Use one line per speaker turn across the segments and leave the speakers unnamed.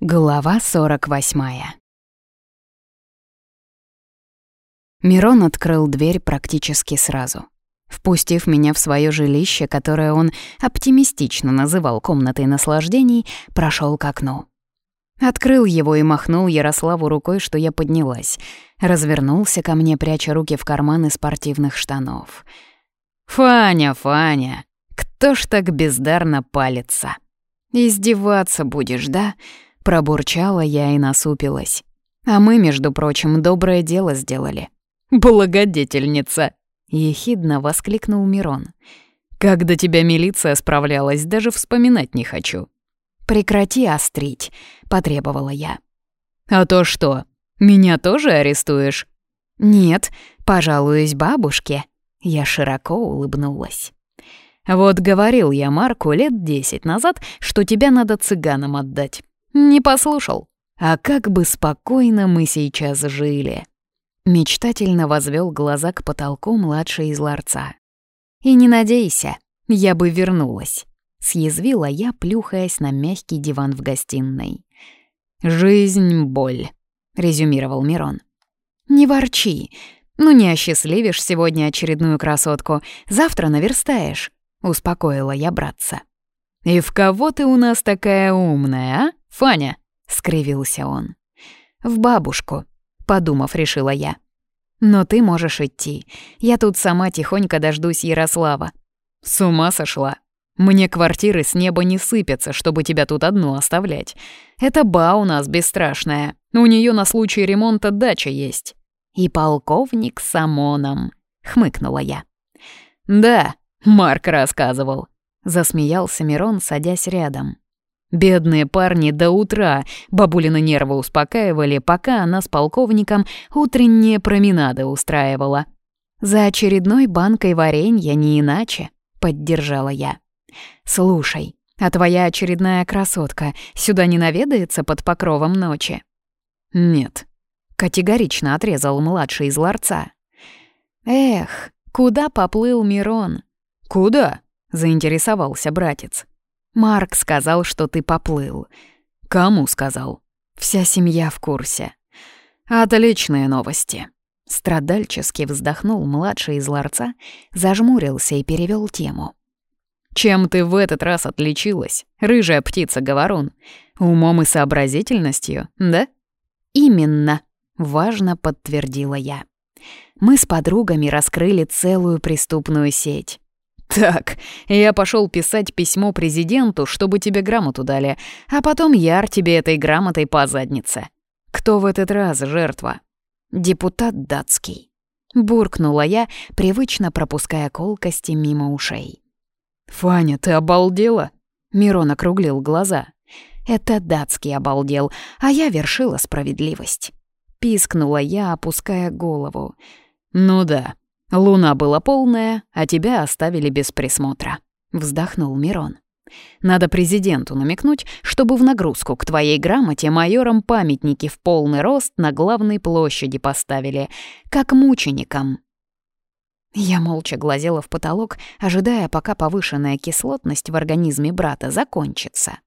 Глава 48 Мирон открыл дверь практически сразу. Впустив меня в свое жилище, которое он оптимистично называл комнатой наслаждений, прошел к окну. Открыл его и махнул Ярославу рукой, что я поднялась. Развернулся ко мне, пряча руки в карманы спортивных штанов. «Фаня, Фаня, кто ж так бездарно палится? Издеваться будешь, да?» Пробурчала я и насупилась. А мы, между прочим, доброе дело сделали. «Благодетельница!» — ехидно воскликнул Мирон. «Как до тебя милиция справлялась, даже вспоминать не хочу». «Прекрати острить», — потребовала я. «А то что, меня тоже арестуешь?» «Нет, пожалуюсь бабушке». Я широко улыбнулась. «Вот говорил я Марку лет десять назад, что тебя надо цыганам отдать. Не послушал. А как бы спокойно мы сейчас жили. Мечтательно возвел глаза к потолку младший из ларца. И не надейся, я бы вернулась. Съязвила я, плюхаясь на мягкий диван в гостиной. «Жизнь — боль», — резюмировал Мирон. «Не ворчи. Ну не осчастливишь сегодня очередную красотку, завтра наверстаешь», — успокоила я братца. «И в кого ты у нас такая умная, а?» «Фаня!» — скривился он. «В бабушку», — подумав, решила я. «Но ты можешь идти. Я тут сама тихонько дождусь Ярослава». «С ума сошла. Мне квартиры с неба не сыпятся, чтобы тебя тут одну оставлять. Это ба у нас бесстрашная. У нее на случай ремонта дача есть». «И полковник с ОМОНом», — хмыкнула я. «Да, Марк рассказывал», — засмеялся Мирон, садясь рядом. Бедные парни до утра бабулины нервы успокаивали, пока она с полковником утренние променады устраивала. «За очередной банкой варенья не иначе», — поддержала я. «Слушай, а твоя очередная красотка сюда не наведается под покровом ночи?» «Нет», — категорично отрезал младший из ларца. «Эх, куда поплыл Мирон?» «Куда?» — заинтересовался братец. Марк сказал, что ты поплыл. Кому сказал? Вся семья в курсе. Отличные новости. Страдальчески вздохнул младший из ларца, зажмурился и перевел тему. «Чем ты в этот раз отличилась, рыжая птица-говорун? Умом и сообразительностью, да?» «Именно», — важно подтвердила я. «Мы с подругами раскрыли целую преступную сеть. «Так, я пошел писать письмо президенту, чтобы тебе грамоту дали, а потом яр тебе этой грамотой по заднице. Кто в этот раз жертва?» «Депутат датский», — буркнула я, привычно пропуская колкости мимо ушей. «Фаня, ты обалдела?» — Мирон округлил глаза. «Это датский обалдел, а я вершила справедливость». Пискнула я, опуская голову. «Ну да, Луна была полная, а тебя оставили без присмотра», — вздохнул Мирон. «Надо президенту намекнуть, чтобы в нагрузку к твоей грамоте майорам памятники в полный рост на главной площади поставили, как мученикам». Я молча глазела в потолок, ожидая, пока повышенная кислотность в организме брата закончится.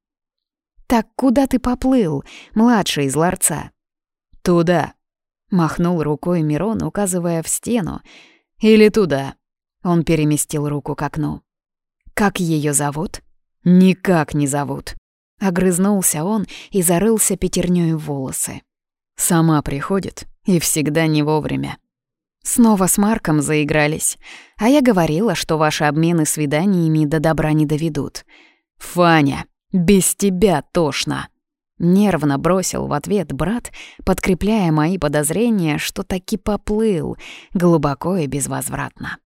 «Так куда ты поплыл, младший из ларца?» «Туда», — махнул рукой Мирон, указывая в стену, или туда». Он переместил руку к окну. «Как ее зовут?» «Никак не зовут». Огрызнулся он и зарылся пятернёй в волосы. «Сама приходит и всегда не вовремя». Снова с Марком заигрались. А я говорила, что ваши обмены свиданиями до добра не доведут. «Фаня, без тебя тошно!» Нервно бросил в ответ брат, подкрепляя мои подозрения, что таки поплыл, глубоко и безвозвратно.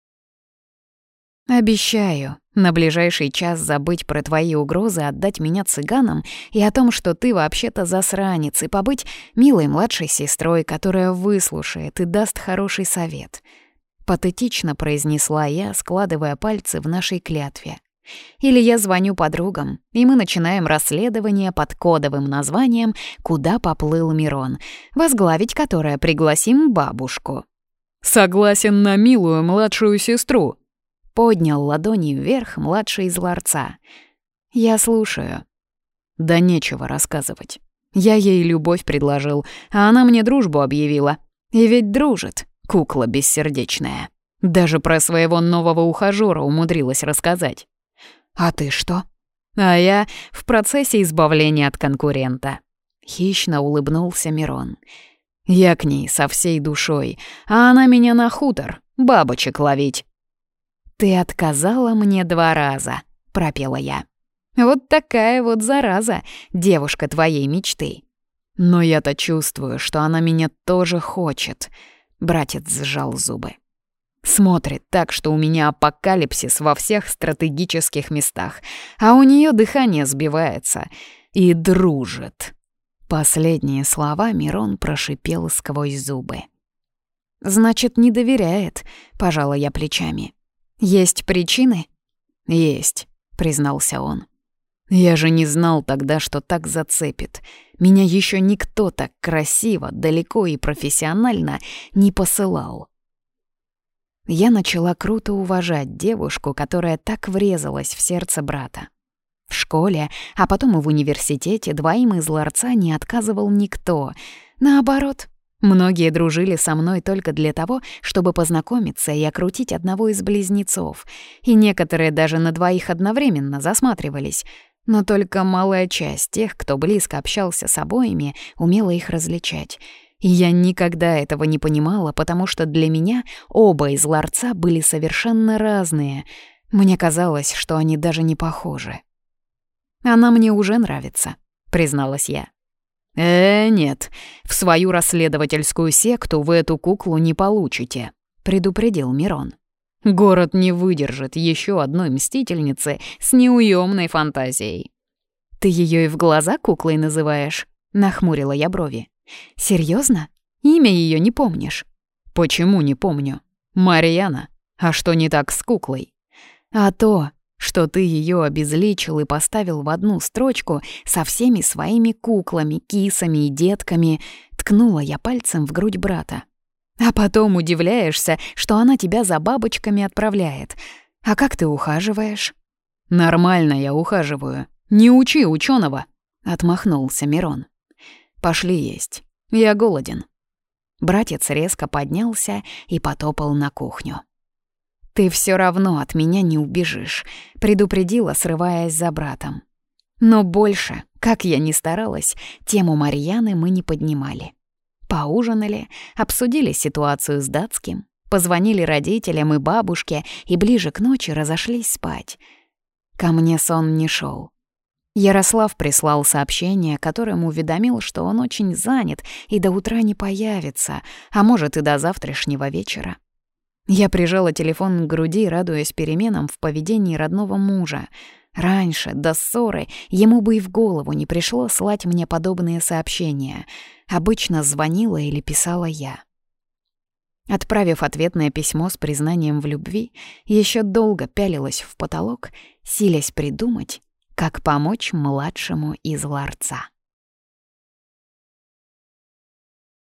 «Обещаю, на ближайший час забыть про твои угрозы отдать меня цыганам и о том, что ты вообще-то засранец, и побыть милой младшей сестрой, которая выслушает и даст хороший совет», — патетично произнесла я, складывая пальцы в нашей клятве. Или я звоню подругам, и мы начинаем расследование под кодовым названием «Куда поплыл Мирон», возглавить которое пригласим бабушку. «Согласен на милую младшую сестру», — поднял ладони вверх младший из ларца. «Я слушаю». «Да нечего рассказывать. Я ей любовь предложил, а она мне дружбу объявила. И ведь дружит, кукла бессердечная. Даже про своего нового ухажёра умудрилась рассказать. «А ты что?» «А я в процессе избавления от конкурента». Хищно улыбнулся Мирон. «Я к ней со всей душой, а она меня на хутор, бабочек ловить». «Ты отказала мне два раза», — пропела я. «Вот такая вот зараза, девушка твоей мечты». «Но я-то чувствую, что она меня тоже хочет», — братец сжал зубы. Смотрит так, что у меня апокалипсис во всех стратегических местах, а у нее дыхание сбивается. И дружит. Последние слова Мирон прошипел сквозь зубы. «Значит, не доверяет», — пожала я плечами. «Есть причины?» «Есть», — признался он. «Я же не знал тогда, что так зацепит. Меня еще никто так красиво, далеко и профессионально не посылал». Я начала круто уважать девушку, которая так врезалась в сердце брата. В школе, а потом и в университете двоим из ларца не отказывал никто. Наоборот, многие дружили со мной только для того, чтобы познакомиться и окрутить одного из близнецов, и некоторые даже на двоих одновременно засматривались. Но только малая часть тех, кто близко общался с обоими, умела их различать — я никогда этого не понимала, потому что для меня оба из ларца были совершенно разные. Мне казалось, что они даже не похожи. «Она мне уже нравится», — призналась я. «Э, нет, в свою расследовательскую секту вы эту куклу не получите», — предупредил Мирон. «Город не выдержит еще одной мстительницы с неуемной фантазией». «Ты ее и в глаза куклой называешь?» — нахмурила я брови. Серьезно? Имя ее не помнишь? Почему не помню? Марьяна. А что не так с куклой? А то, что ты ее обезличил и поставил в одну строчку со всеми своими куклами, кисами и детками, ткнула я пальцем в грудь брата. А потом удивляешься, что она тебя за бабочками отправляет. А как ты ухаживаешь? Нормально я ухаживаю. Не учи ученого, отмахнулся Мирон. Пошли есть. Я голоден». Братец резко поднялся и потопал на кухню. «Ты все равно от меня не убежишь», — предупредила, срываясь за братом. Но больше, как я ни старалась, тему Марьяны мы не поднимали. Поужинали, обсудили ситуацию с датским, позвонили родителям и бабушке и ближе к ночи разошлись спать. Ко мне сон не шел. Ярослав прислал сообщение, которым уведомил, что он очень занят и до утра не появится, а может и до завтрашнего вечера. Я прижала телефон к груди, радуясь переменам в поведении родного мужа. Раньше, до ссоры, ему бы и в голову не пришло слать мне подобные сообщения. Обычно звонила или писала я. Отправив ответное письмо с признанием в любви, еще долго пялилась в потолок, силясь придумать, как помочь младшему из ларца.